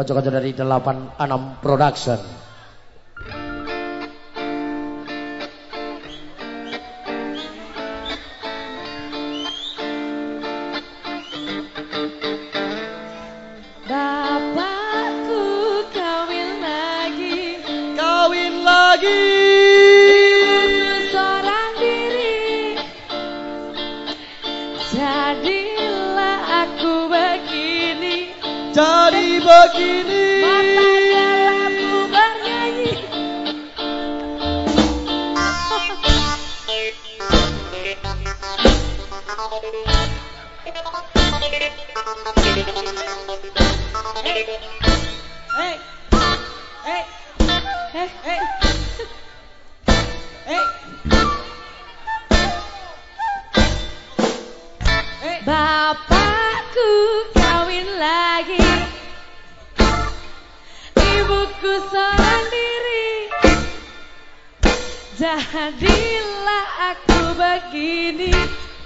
Kocok-kocok dari 86 Production. Bapakku kawin lagi. Ibuku seorang diri, Jadilah aku begini.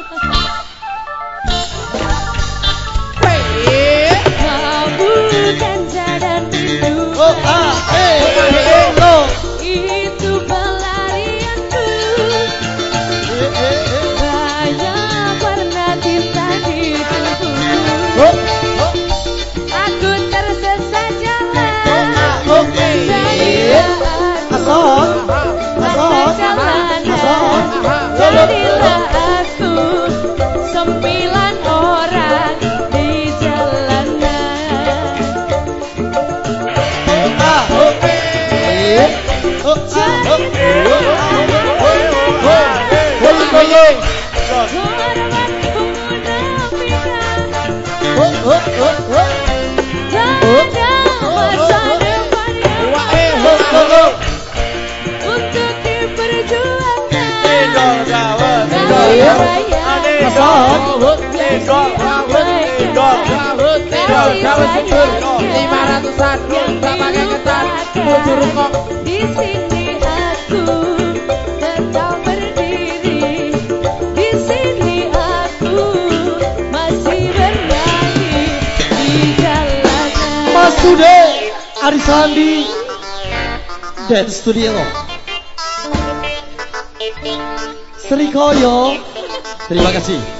Ha ha ha! bos. Hup, hup, hup, hup. Lima ratusan, berapa ketan, bujur kok di sini aku. Today, Arisandi. Dance Studio. Srikoyo Terima kasih.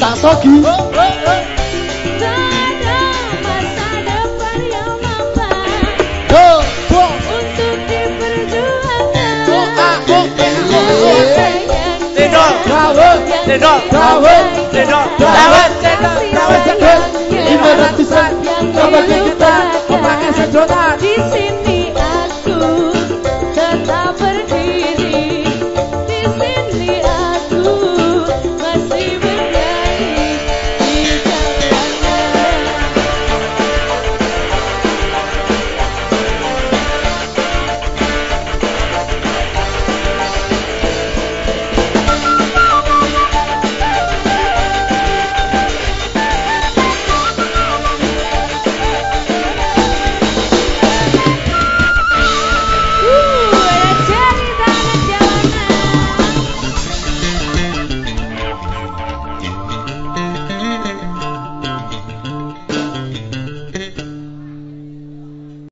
Tak sogi. Tidak,